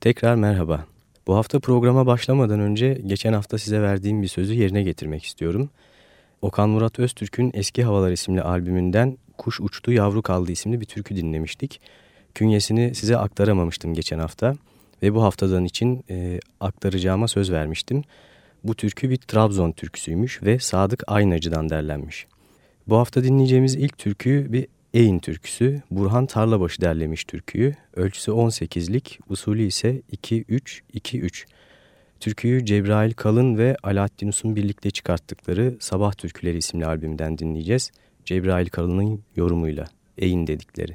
Tekrar merhaba. Bu hafta programa başlamadan önce geçen hafta size verdiğim bir sözü yerine getirmek istiyorum. Okan Murat Öztürk'ün Eski Havalar isimli albümünden Kuş Uçtu Yavru Kaldı isimli bir türkü dinlemiştik. Künyesini size aktaramamıştım geçen hafta ve bu haftadan için e, aktaracağıma söz vermiştim. Bu türkü bir Trabzon türküsüymüş ve Sadık Aynacı'dan derlenmiş. Bu hafta dinleyeceğimiz ilk türkü bir Eyn türküsü. Burhan Tarlabaşı derlemiş türküyü. Ölçüsü 18'lik, usulü ise 2-3-2-3. Türküyü Cebrail Kalın ve Alaaddin Us'un birlikte çıkarttıkları Sabah Türküleri isimli albümden dinleyeceğiz. Cebrail Kalın'ın yorumuyla, Eyn dedikleri.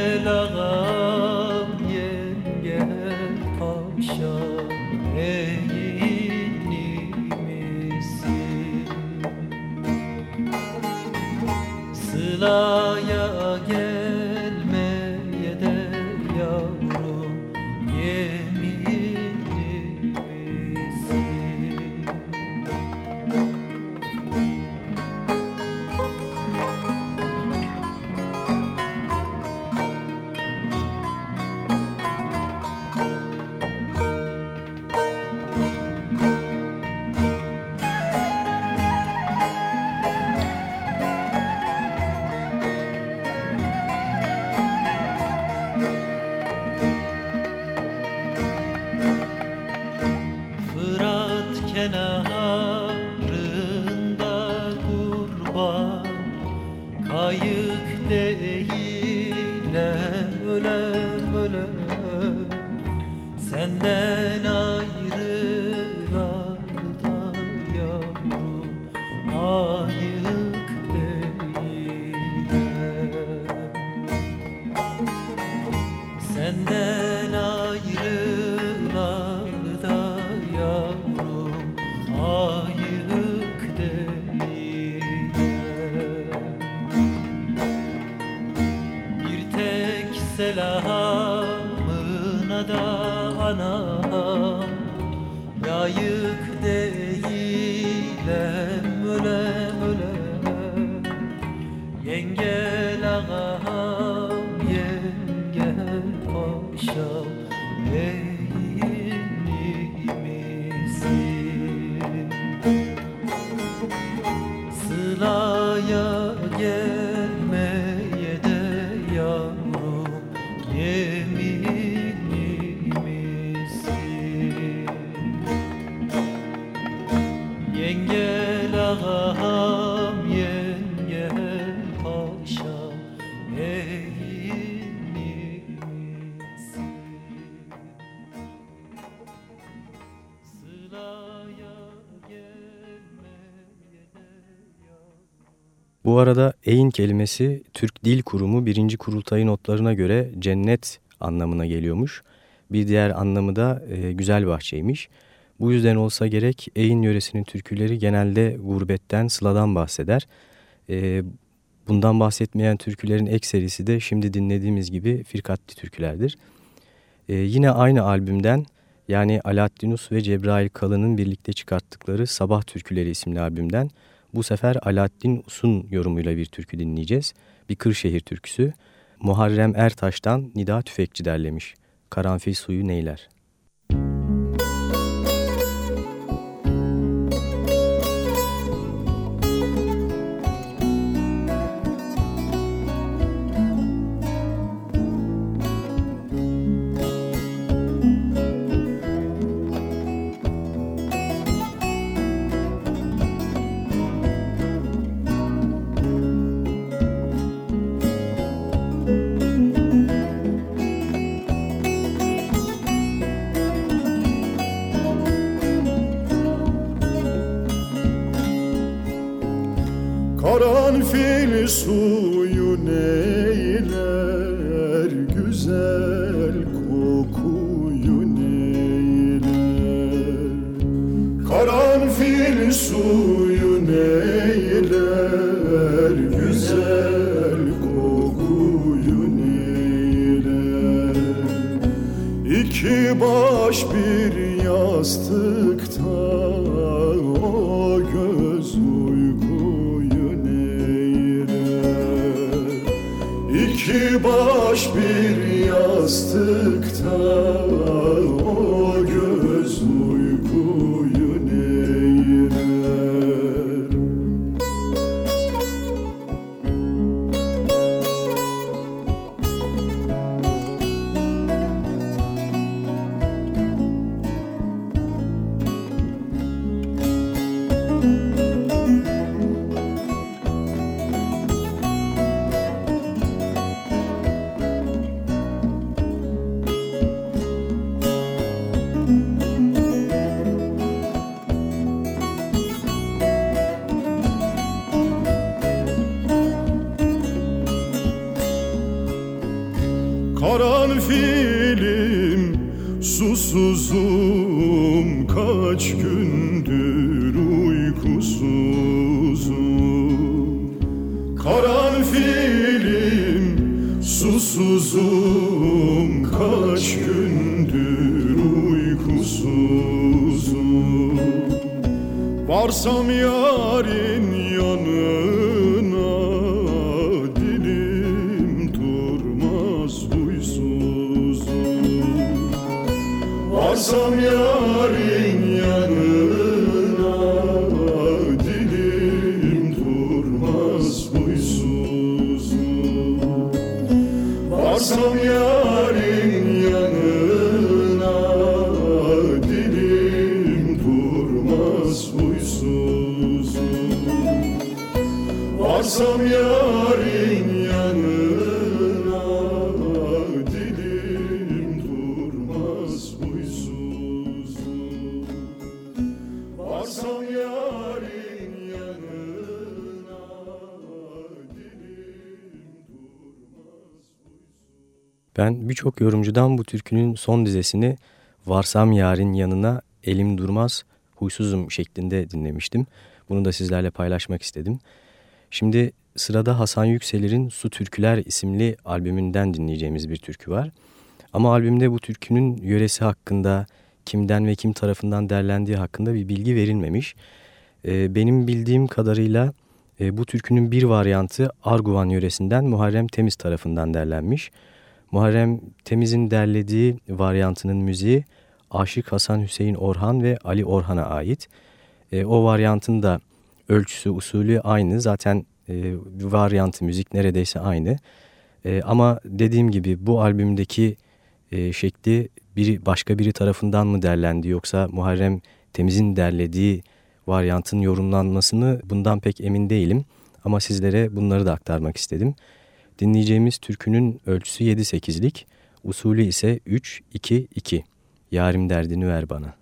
arada eğin kelimesi Türk Dil Kurumu 1. Kurultayı notlarına göre cennet anlamına geliyormuş. Bir diğer anlamı da e, güzel bahçeymiş. Bu yüzden olsa gerek eğin yöresinin türküleri genelde gurbetten, sıladan bahseder. E, bundan bahsetmeyen türkülerin ekserisi de şimdi dinlediğimiz gibi firkatli türkülerdir. E, yine aynı albümden Yani Alaaddin Us ve Cebrail Kalın'ın birlikte çıkarttıkları Sabah Türküleri isimli albümden bu sefer Alaaddin Us'un yorumuyla bir türkü dinleyeceğiz. Bir Kırşehir türküsü. Muharrem Ertaş'tan Nida Tüfekçi derlemiş. Karanfil suyu neyler? Ben birçok yorumcudan bu türkünün son dizesini Varsam yarın yanına elim durmaz huysuzum şeklinde dinlemiştim. Bunu da sizlerle paylaşmak istedim. Şimdi sırada Hasan Yükselir'in Su Türküler isimli albümünden dinleyeceğimiz bir türkü var. Ama albümde bu türkünün yöresi hakkında kimden ve kim tarafından derlendiği hakkında bir bilgi verilmemiş. Ee, benim bildiğim kadarıyla e, bu türkünün bir varyantı Arguvan yöresinden Muharrem Temiz tarafından derlenmiş. Muharrem Temiz'in derlediği varyantının müziği Aşık Hasan Hüseyin Orhan ve Ali Orhan'a ait. E, o varyantın da ölçüsü, usulü aynı. Zaten e, varyantı, müzik neredeyse aynı. E, ama dediğim gibi bu albümdeki e, şekli biri başka biri tarafından mı derlendi yoksa Muharrem Temiz'in derlediği varyantın yorumlanmasını bundan pek emin değilim. Ama sizlere bunları da aktarmak istedim. Dinleyeceğimiz türkünün ölçüsü 7-8'lik, usulü ise 3-2-2. Yarim derdini ver bana.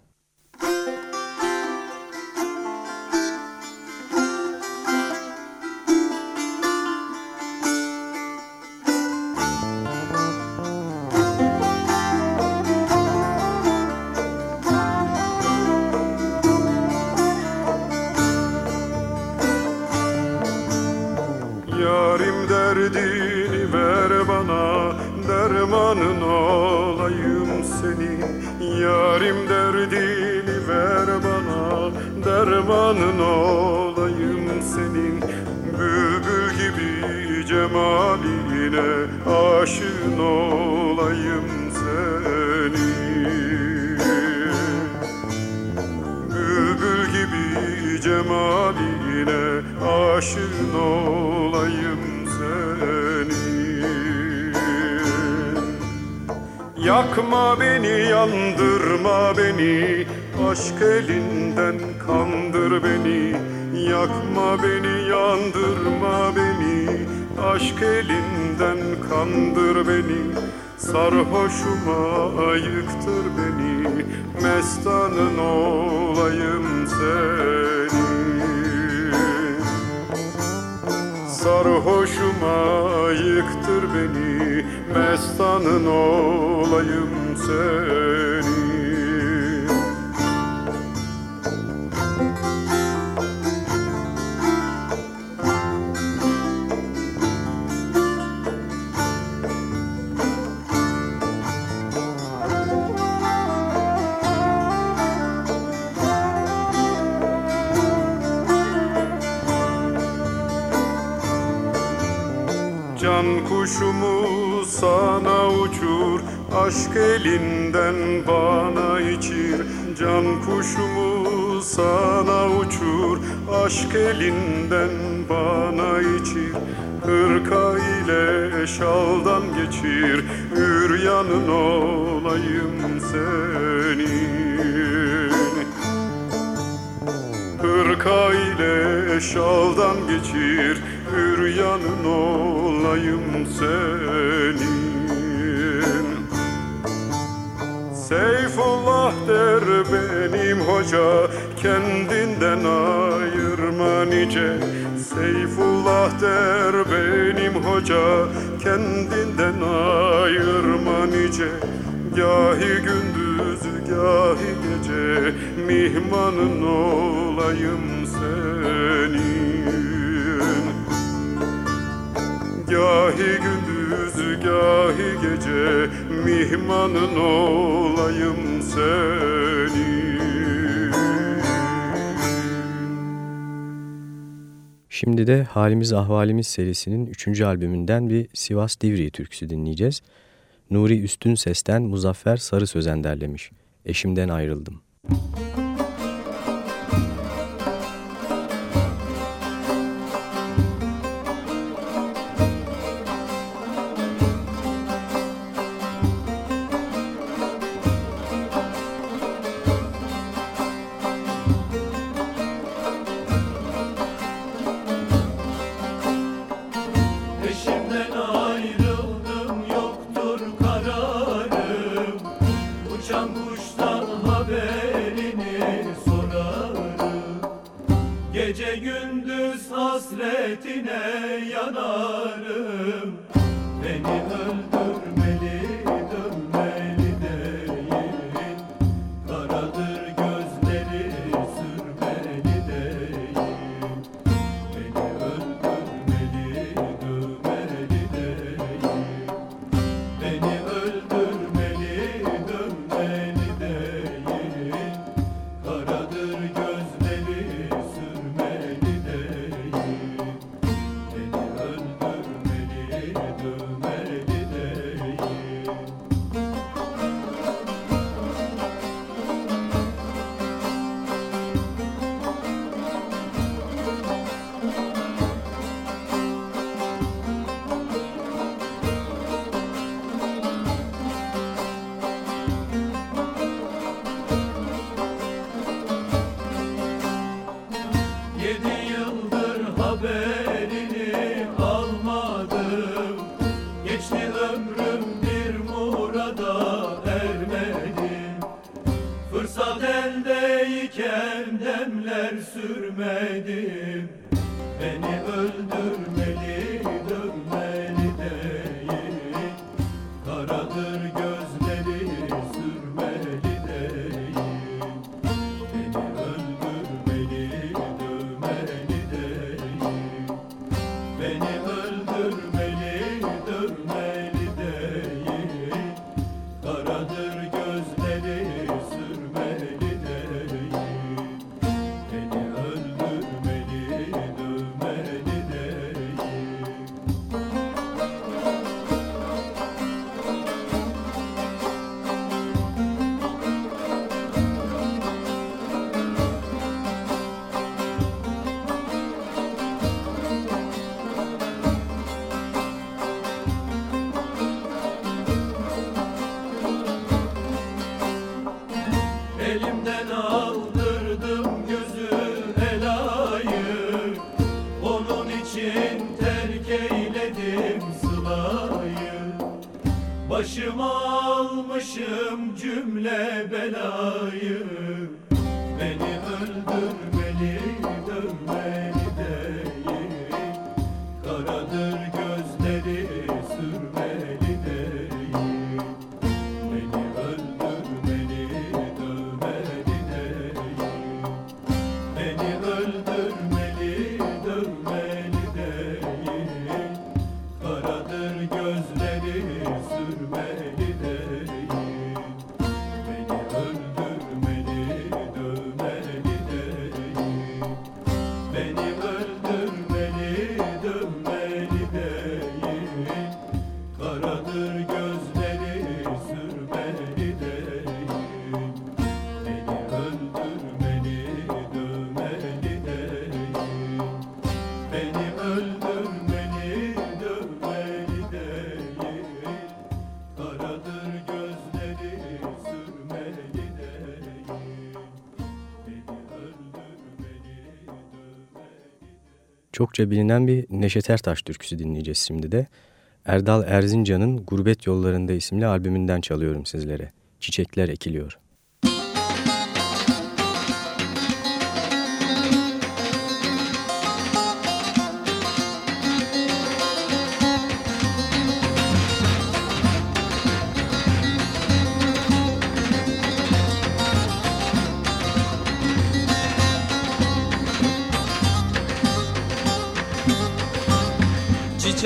Derdini ver bana Dermanın olayım senin Yarim derdini ver bana Dermanın olayım senin Bülbül gibi cemaline Aşığın olayım senin Bülbül gibi cemaline Aşığın olayım Yakma beni, yandırma beni. Aşk elinden kandır beni. Yakma beni, yandırma beni. Aşk elinden kandır beni. Sarhoşuma yıktır beni. Mestanın olayım senin Sarhoşuma yıktır beni Mestanın olayım senin Aşk elinden bana içir. Can kuşumu sana uçur. Aşk elinden bana içir. Hırka ile şaldan geçir. Üryanın olayım senin. Hırka ile şaldan geçir. Üryanın olayım senin Seyfullah der benim hoca. Kendinden ayırma nice. Seyfullah der benim hoca. Kendinden ayırma nice. Gahi gündüz gahi gece. Mihmanın olayım senin. Gahi gündüz gahi gece Mihmanın olayım senin Şimdi de Halimiz Ahvalimiz serisinin 3. albümünden bir Sivas Divriği türküsü dinleyeceğiz. Nuri Üstün Ses'ten Muzaffer Sarı Sözen derlemiş. Eşimden ayrıldım. Müzik sürmedim Çokça bilinen bir Neşet Ertaş türküsü dinleyeceğiz şimdi de. Erdal Erzincan'ın Gurbet Yollarında isimli albümünden çalıyorum sizlere. Çiçekler ekiliyor.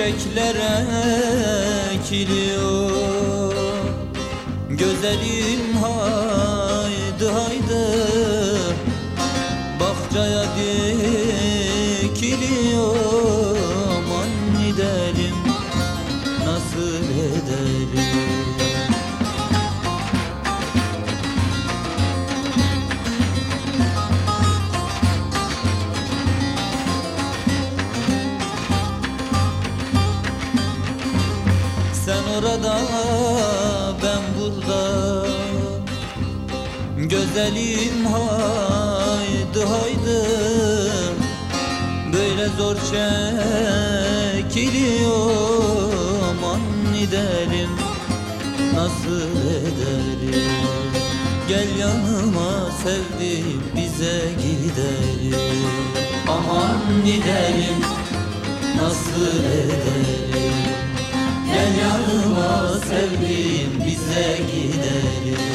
Çiçekler ekiliyor Güzelim Güzelim haydi haydi. Böyle zor çekiliyor Aman gidelim nasıl edelim Gel yanıma sevdim bize gidelim Aman gidelim nasıl edelim Gel yanıma sevdiğim bize gidelim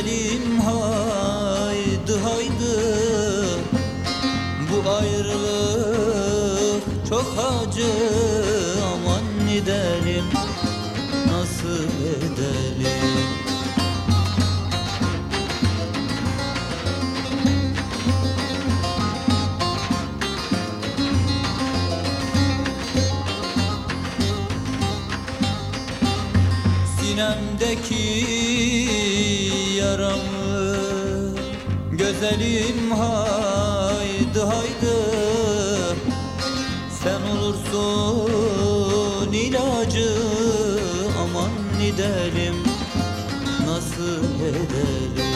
Güzelim haydi haydi. Bu ayrılık çok acı Aman gidelim Güzelim haydi haydi. Sen olursun ilacı Aman gidelim. Nasıl edelim?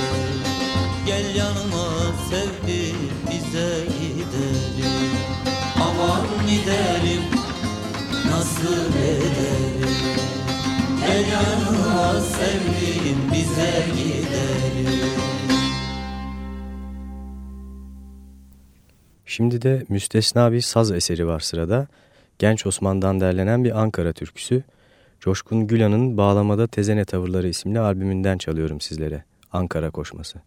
Gel yanıma sevdim bize gidelim. Aman gidelim nasıl edelim? Gel yanıma sevdiğim bize gidelim Şimdi de müstesna bir saz eseri var sırada. Genç Osman'dan derlenen bir Ankara türküsü. Coşkun Gülan'ın Bağlamada Tezene Tavırları isimli albümünden çalıyorum sizlere. Ankara Koşması.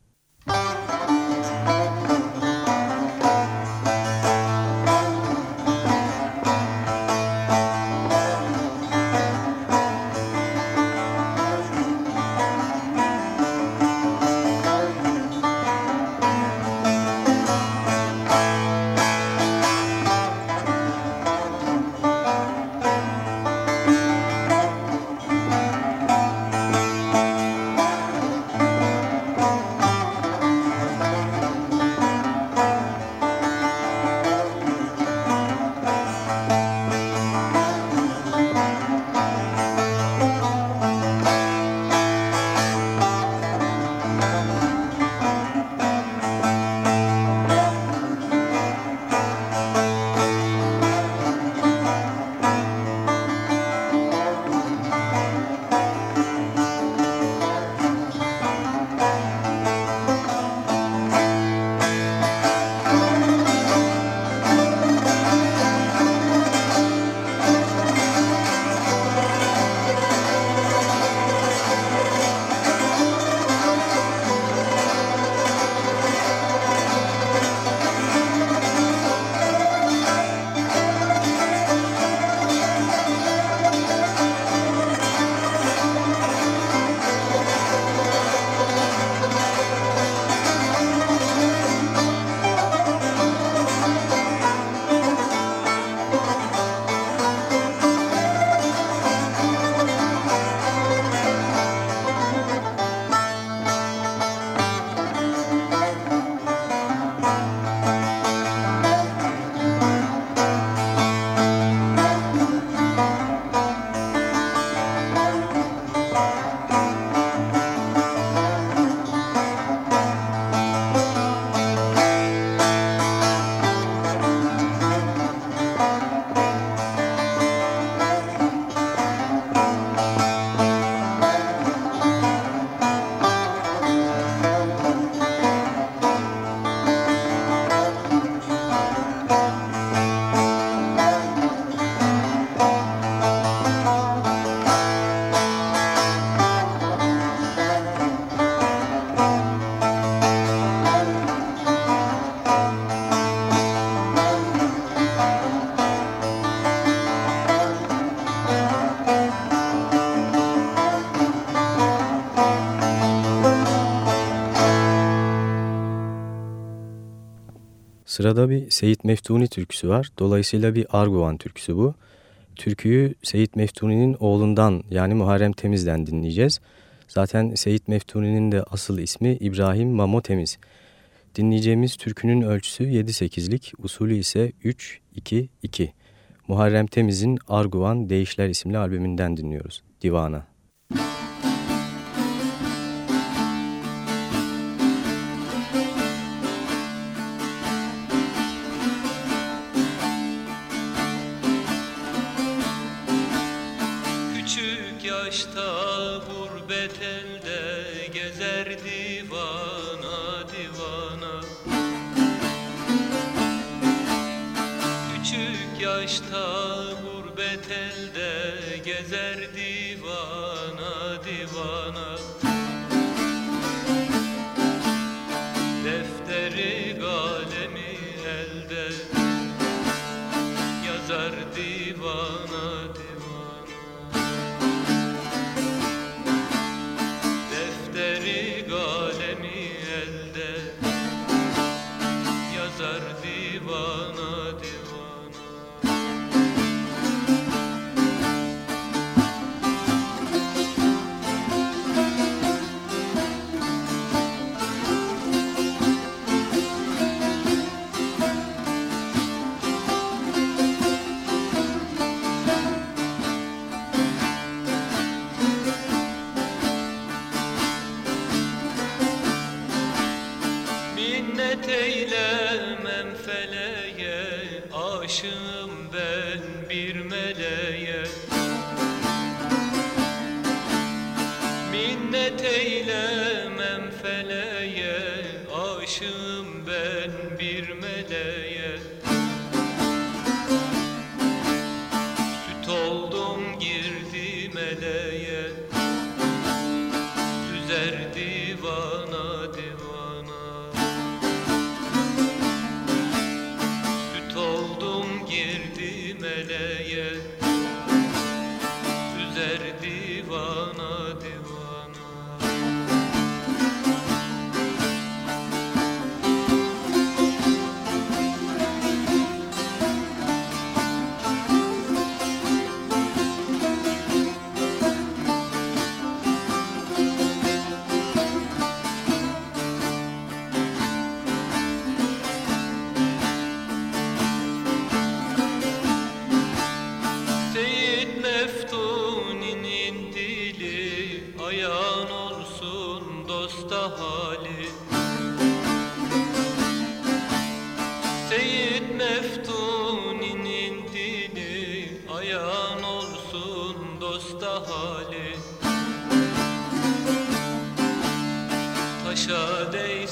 Sırada bir Seyit Meftuni türküsü var. Dolayısıyla bir Arguvan türküsü bu. Türküyü Seyit Meftuni'nin oğlundan yani Muharrem Temiz'den dinleyeceğiz. Zaten Seyit Meftuni'nin de asıl ismi İbrahim Mamo Temiz. Dinleyeceğimiz türkünün ölçüsü 7-8'lik, usulü ise 3-2-2. Muharrem Temiz'in Arguvan Değişler isimli albümünden dinliyoruz. Divana.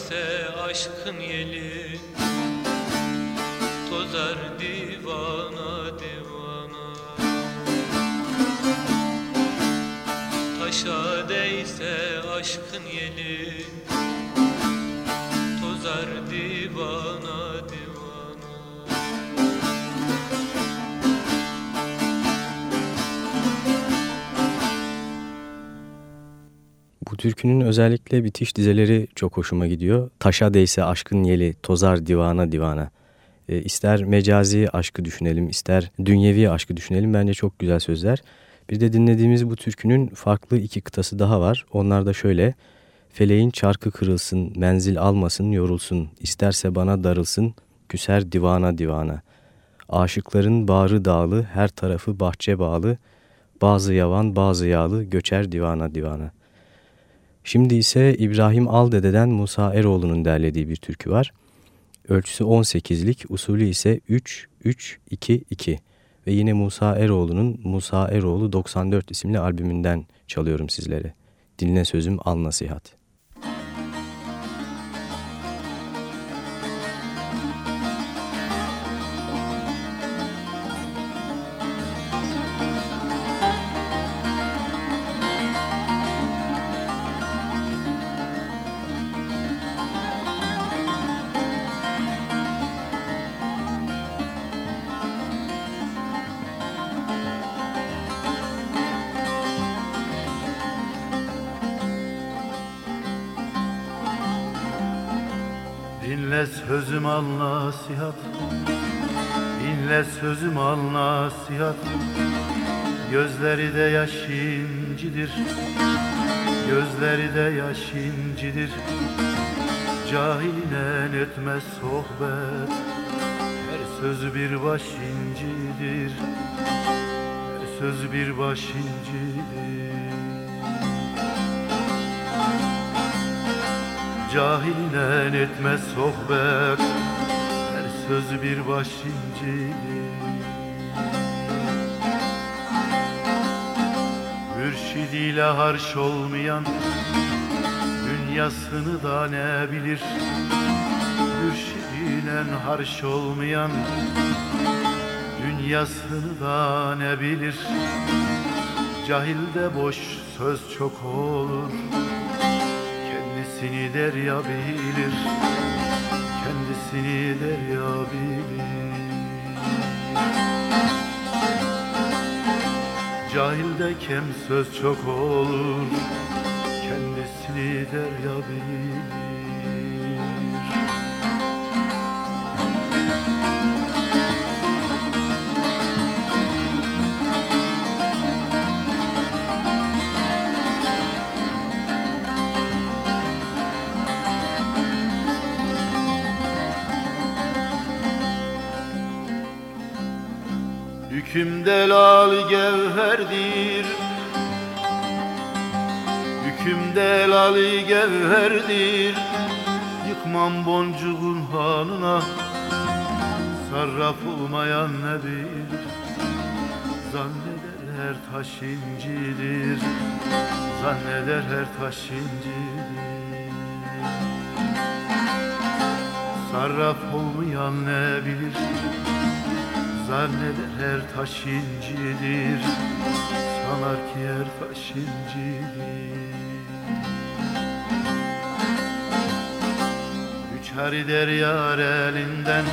ise aşkın yeli. Türkünün özellikle bitiş dizeleri çok hoşuma gidiyor. Taşa değse aşkın yeli, tozar divana divana. E, ister mecazi aşkı düşünelim, ister dünyevi aşkı düşünelim. Bence çok güzel sözler. Bir de dinlediğimiz bu türkünün farklı iki kıtası daha var. Onlar da şöyle. Feleğin çarkı kırılsın, menzil almasın, yorulsun. İsterse bana darılsın, küser divana divana. Aşıkların bağrı dağlı, her tarafı bahçe bağlı. Bazı yavan, bazı yağlı, göçer divana divana.'' Şimdi ise İbrahim Aldede'den Musa Eroğlu'nun derlediği bir türkü var. Ölçüsü 18'lik, usulü ise 3-3-2-2 ve yine Musa Eroğlu'nun Musa Eroğlu 94 isimli albümünden çalıyorum sizlere. Dinle sözüm al nasihat. Dinle sözüm al nasihat. Dinle sözüm al nasihat. Gözleri de yaş incidir. Gözleri de yaş incidir. Cahile etmez sohbet. Her söz bir baş incidir. Her söz bir baş incidir Cahile etmez sohbet. Her söz bir baş incidir Mürşidiyle harş olmayan Dünyasını da ne bilir? Mürşidiyle harş olmayan Dünyasını da ne bilir? Cahilde boş söz çok olur Kendisini derya bilir. Kendisini derya bilir. Cahilde kem söz çok olur. Kendisini derya bilir Hükümde lal gevherdir. Hükümde lal gevherdir. Yıkmam boncuğun hanına Sarraf olmayan ne bilir Zanneder her taş incidir Zanneder her taş incidir. Sarraf olmayan ne bilir Zanneder her taş incidir? Sanar ki her taş incidir. Üç hari der yar elinden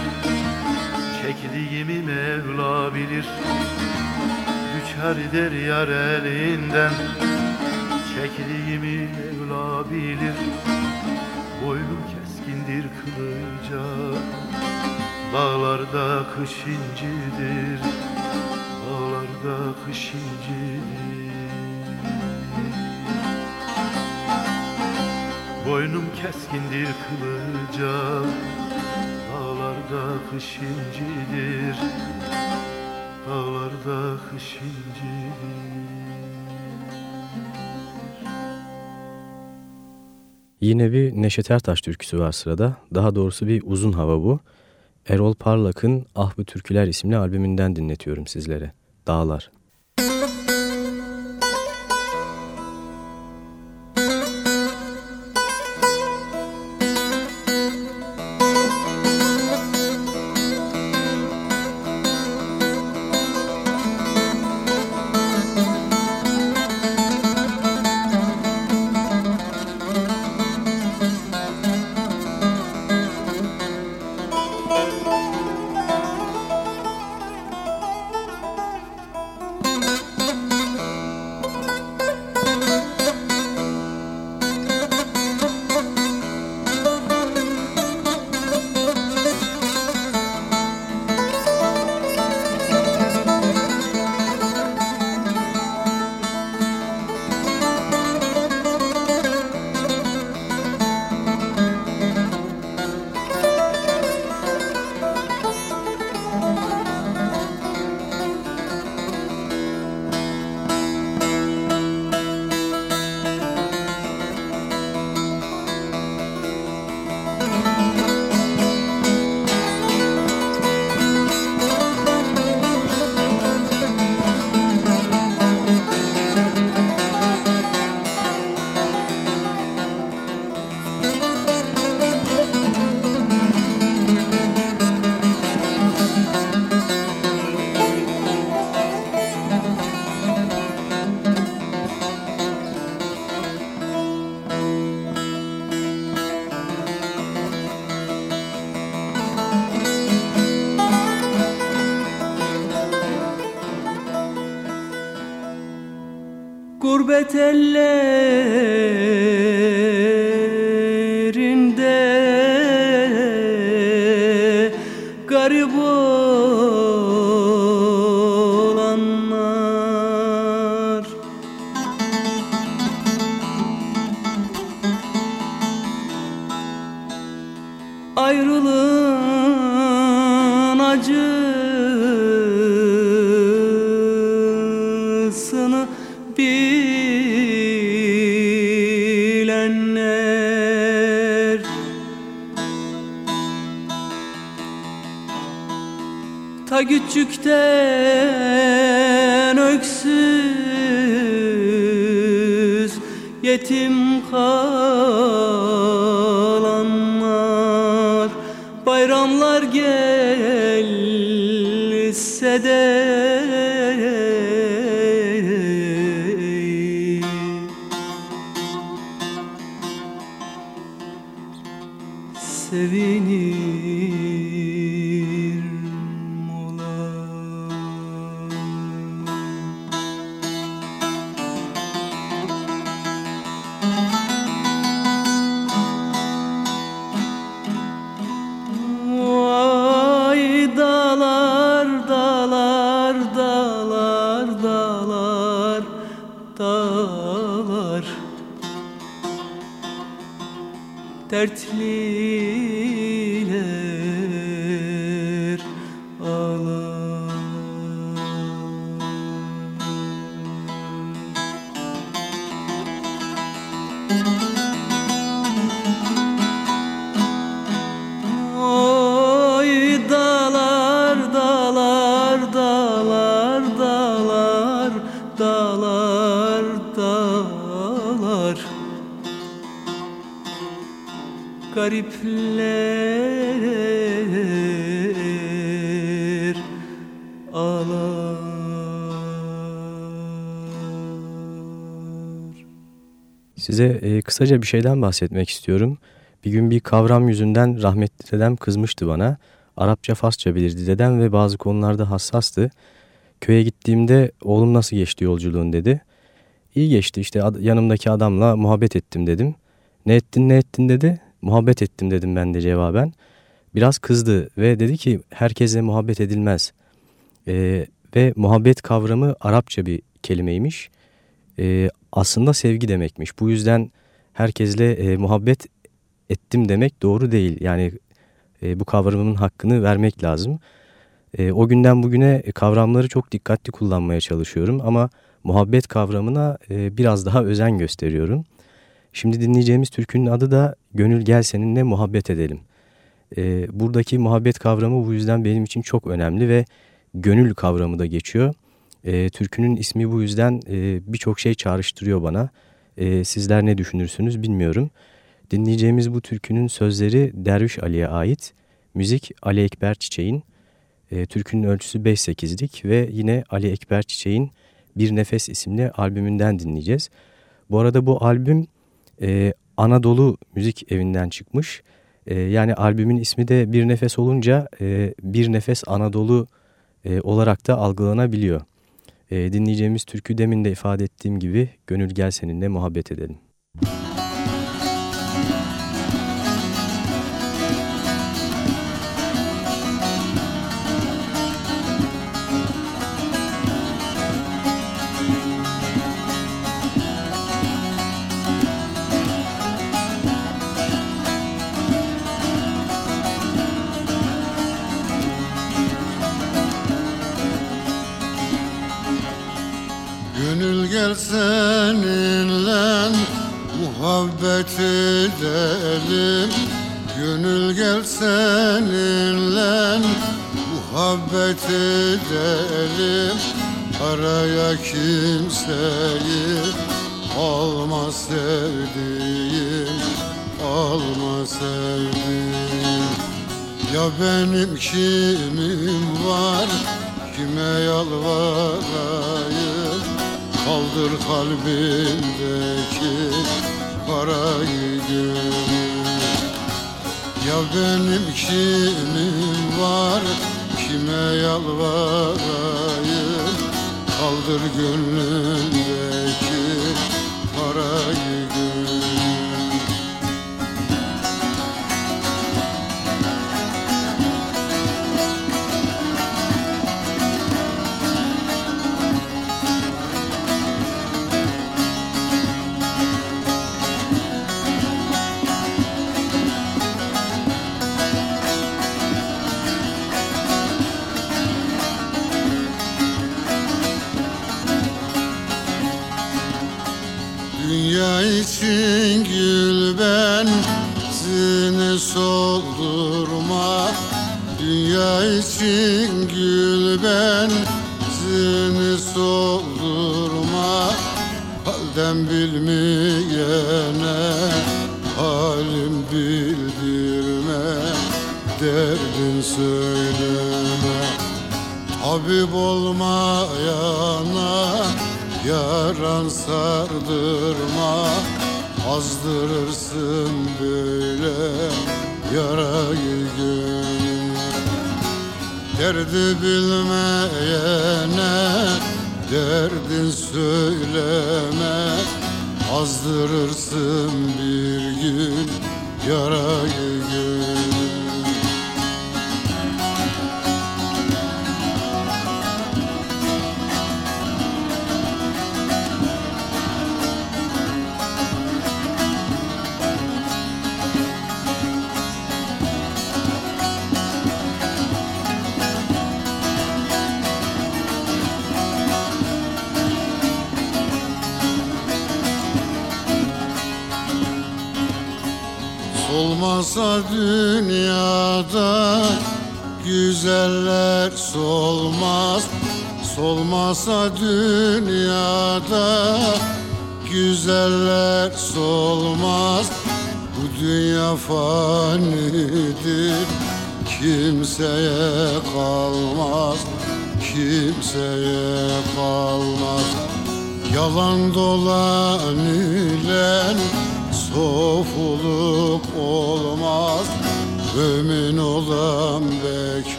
Çektiğimi Mevla bilir. Üç hari der yar elinden Çektiğimi Mevla bilir. Boynum keskindir kılıca Dağlarda kış incidir Dağlarda kış incidir Boynum keskindir kılıca Dağlarda kış incidir Dağlarda kış incidir Yine bir Neşet Ertaş türküsü var sırada. Daha doğrusu bir uzun hava bu. Erol Parlak'ın Ah Türküler isimli albümünden dinletiyorum sizlere. Dağlar. Gurbet gökte dağlar dağlar dağlar. Dağlar Dertliler Size e, kısaca bir şeyden bahsetmek istiyorum. Bir gün bir kavram yüzünden rahmetli dedem kızmıştı bana. Arapça, Farsça bilirdi dedem ve bazı konularda hassastı. Köye gittiğimde oğlum nasıl geçti yolculuğun dedi. İyi geçti işte ad- yanımdaki adamla muhabbet ettim dedim. Ne ettin ne ettin dedi. Muhabbet ettim dedim ben de cevaben. Biraz kızdı ve dedi ki herkese muhabbet edilmez. E, ve muhabbet kavramı Arapça bir kelimeymiş. E, aslında sevgi demekmiş. Bu yüzden herkesle e, muhabbet ettim demek doğru değil. Yani e, bu kavramın hakkını vermek lazım. E, o günden bugüne kavramları çok dikkatli kullanmaya çalışıyorum ama muhabbet kavramına e, biraz daha özen gösteriyorum. Şimdi dinleyeceğimiz türkünün adı da Gönül Gel Seninle Muhabbet Edelim. E, buradaki muhabbet kavramı bu yüzden benim için çok önemli ve gönül kavramı da geçiyor. E, türkünün ismi bu yüzden e, birçok şey çağrıştırıyor bana. E, sizler ne düşünürsünüz bilmiyorum. Dinleyeceğimiz bu türkünün sözleri Derviş Ali'ye ait. Müzik Ali Ekber Çiçek'in. E, türkünün ölçüsü 5-8'lik ve yine Ali Ekber Çiçek'in Bir Nefes isimli albümünden dinleyeceğiz. Bu arada bu albüm e, Anadolu Müzik Evi'nden çıkmış. E, yani albümün ismi de Bir Nefes olunca e, Bir Nefes Anadolu e, olarak da algılanabiliyor. E, dinleyeceğimiz türkü demin de ifade ettiğim gibi Gönül Gel Seninle Muhabbet Edelim. Gönül gel seninle muhabbet edelim. Gönül gel seninle muhabbet edelim. Araya kimseyi alma sevdiğim Alma sevdiğim. Ya benim kimim var? Kime yalvarayım Kaldır kalbimdeki parayı gönül Ya benim kimim var Kime yalvarayım? Kaldır gönlümdeki olmayana yaran sardırma Azdırırsın böyle yarayı gönül. Derdi bilmeyene derdin söyleme Azdırırsın bir gün yarayı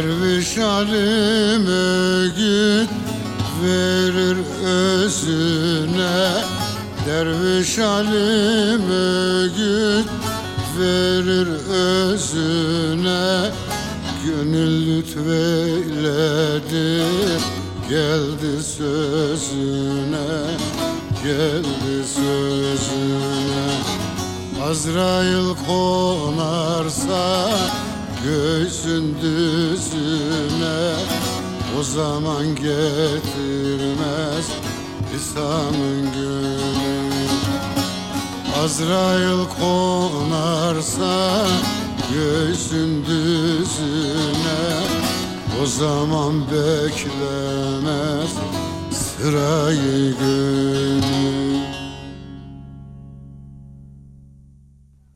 Derviş alim öğüt verir özüne. Derviş alim öğüt verir özüne. Gönül lütfeyledi geldi sözüne. Geldi sözüne. Azrail konarsa göğsün düzüne O zaman getirmez lisanın gönül Azrail konarsa göğsün düzüne O zaman beklemez sırayı gönül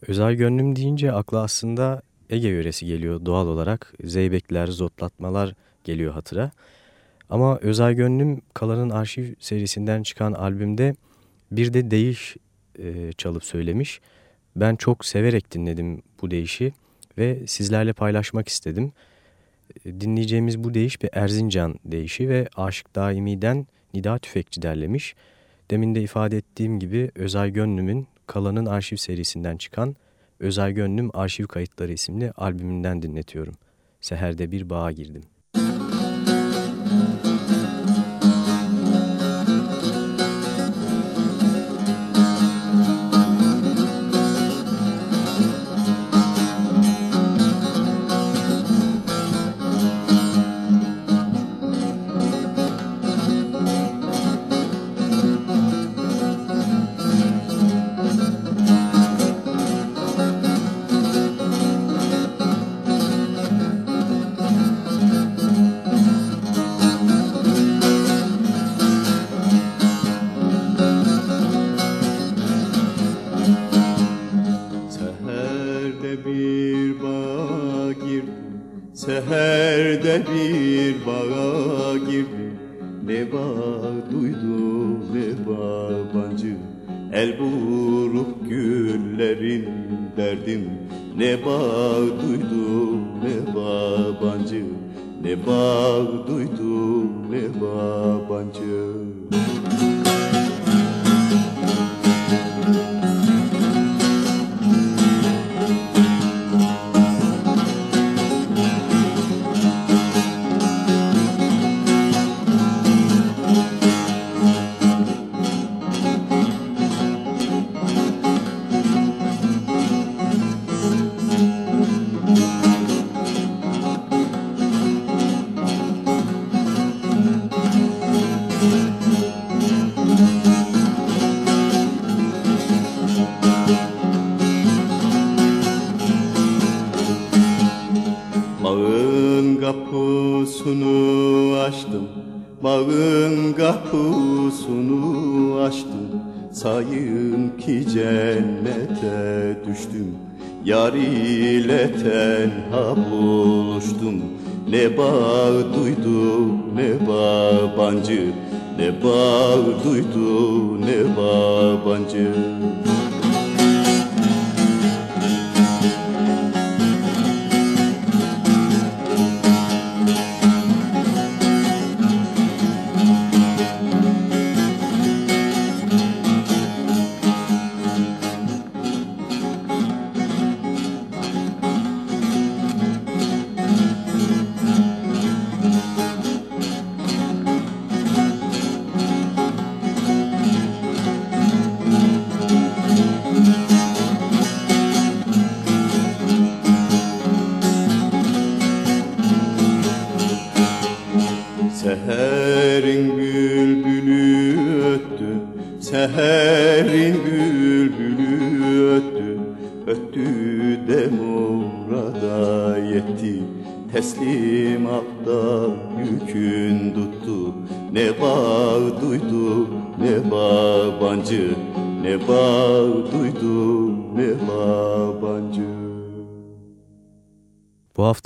Özel gönlüm deyince akla aslında Ege yöresi geliyor doğal olarak. Zeybekler, zotlatmalar geliyor hatıra. Ama Özel Gönlüm Kalan'ın arşiv serisinden çıkan albümde bir de değiş e, çalıp söylemiş. Ben çok severek dinledim bu değişi ve sizlerle paylaşmak istedim. E, dinleyeceğimiz bu değiş bir Erzincan değişi ve Aşık Daimi'den Nida Tüfekçi derlemiş. Demin de ifade ettiğim gibi Özel Gönlüm'ün Kalan'ın arşiv serisinden çıkan Özel Gönlüm Arşiv Kayıtları isimli albümünden dinletiyorum. Seherde bir bağa girdim. Bağın kapısını açtım Sayın ki cennete düştüm. Yar ile tenha buluştum. Ne bağ duydu ne babancı Ne bağ duydu ne babancı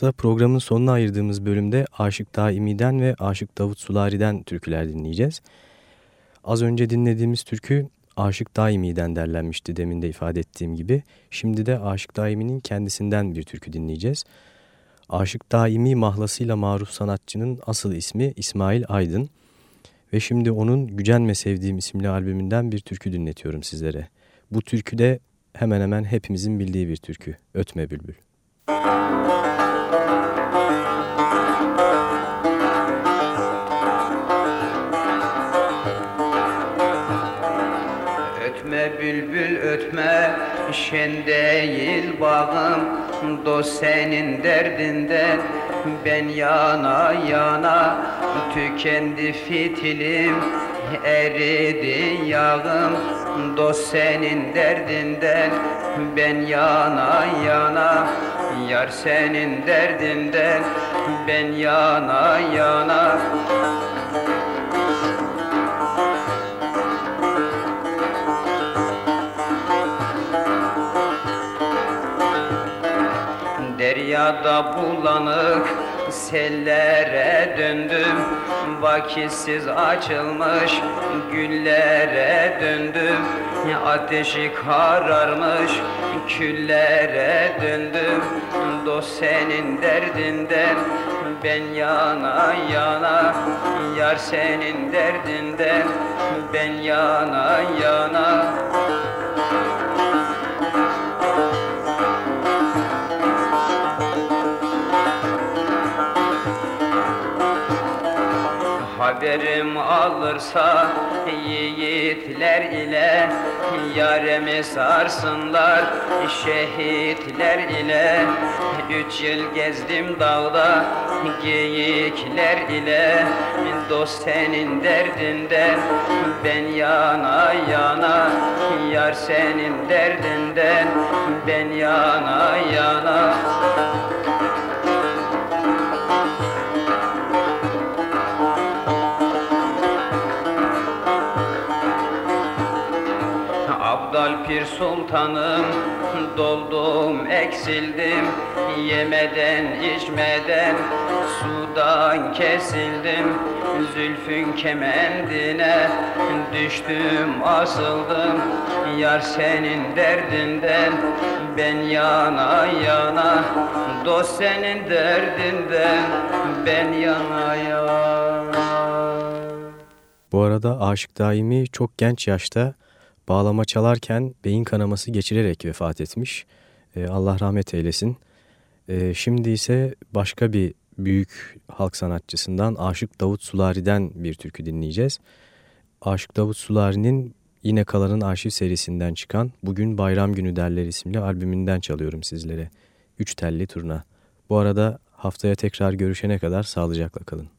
hafta programın sonuna ayırdığımız bölümde Aşık Daimi'den ve Aşık Davut Sulari'den türküler dinleyeceğiz. Az önce dinlediğimiz türkü Aşık Daimi'den derlenmişti demin de ifade ettiğim gibi. Şimdi de Aşık Daimi'nin kendisinden bir türkü dinleyeceğiz. Aşık Daimi mahlasıyla maruf sanatçının asıl ismi İsmail Aydın. Ve şimdi onun Gücenme Sevdiğim isimli albümünden bir türkü dinletiyorum sizlere. Bu türkü de hemen hemen hepimizin bildiği bir türkü. Ötme Bülbül. Müzik bülbül ötme şen değil bağım. Dost senin derdinden ben yana yana. Tükendi fitilim eridi yağım. Dost senin derdinden ben yana yana Yar senin derdinden ben yana yana. Deryada bulanık sellere döndüm. Vakitsiz açılmış güllere döndüm. Ateşi kararmış küllere döndüm. Dost senin derdinden ben yana yana. Yar senin derdinden ben yana yana alırsa yiğitler ile Yaremi sarsınlar. Şehitler ile Üç yıl gezdim dağda geyikler ile Dost senin derdinden ben yana yana Yar senin derdinden ben yana yana sultanım Doldum eksildim. Yemeden içmeden Sudan kesildim. Zülfün kemendine Düştüm asıldım. Yar senin derdinden Ben yana yana. Dost senin derdinden Ben yana yana. Bu arada Aşık Daimi çok genç yaşta bağlama çalarken beyin kanaması geçirerek vefat etmiş. E, Allah rahmet eylesin. E, şimdi ise başka bir büyük halk sanatçısından Aşık Davut Sulari'den bir türkü dinleyeceğiz. Aşık Davut Sulari'nin Yine Kalan'ın arşiv serisinden çıkan Bugün Bayram Günü Derler isimli albümünden çalıyorum sizlere. Üç telli turna. Bu arada haftaya tekrar görüşene kadar sağlıcakla kalın.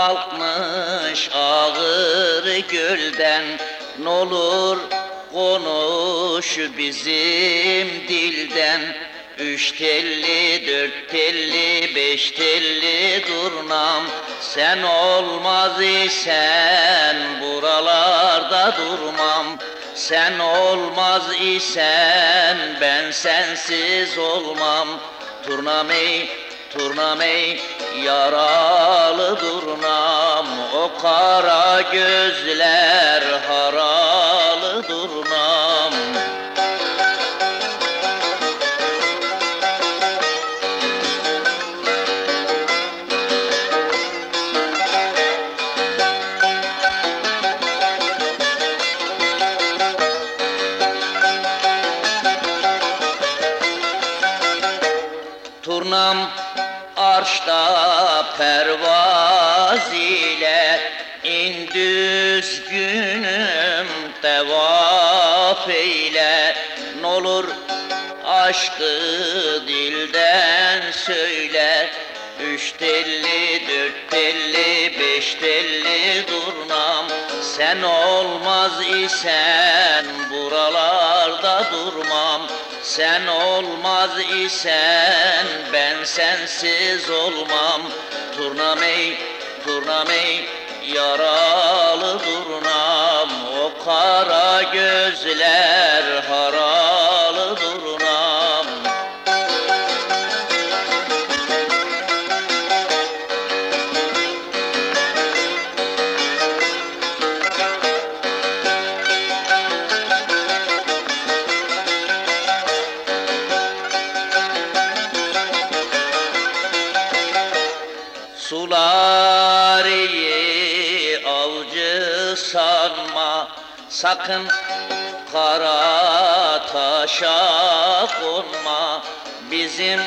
Kalkmış ağır gölden N'olur konuş bizim dilden. Üç telli, dört telli, beş telli durnam Sen olmaz isen buralarda durmam. Sen olmaz isen ben sensiz olmam. Turnamey, turnamey yaralı durnam O kara gözler haralı durnam indüz günüm tevaf eyle. N'olur aşkı dilden söyle. Üç telli, dört telli, beş telli durnam. Sen olmaz isen buralarda durmam. Sen olmaz isen ben sensiz olmam. Turnamey, turnamey yaralı durnam O kara gözler Sakın kara taşa konma. Bizim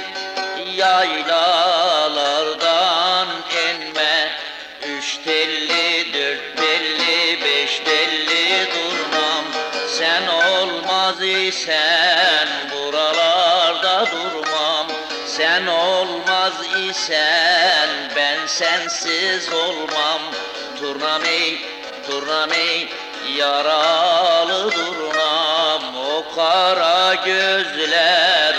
yaylalardan inme Üç telli, dört telli, beş telli durmam. Sen olmaz isen buralarda durmam. Sen olmaz isen ben sensiz olmam. Turnamey, turnamey Yaralı durnam o kara gözler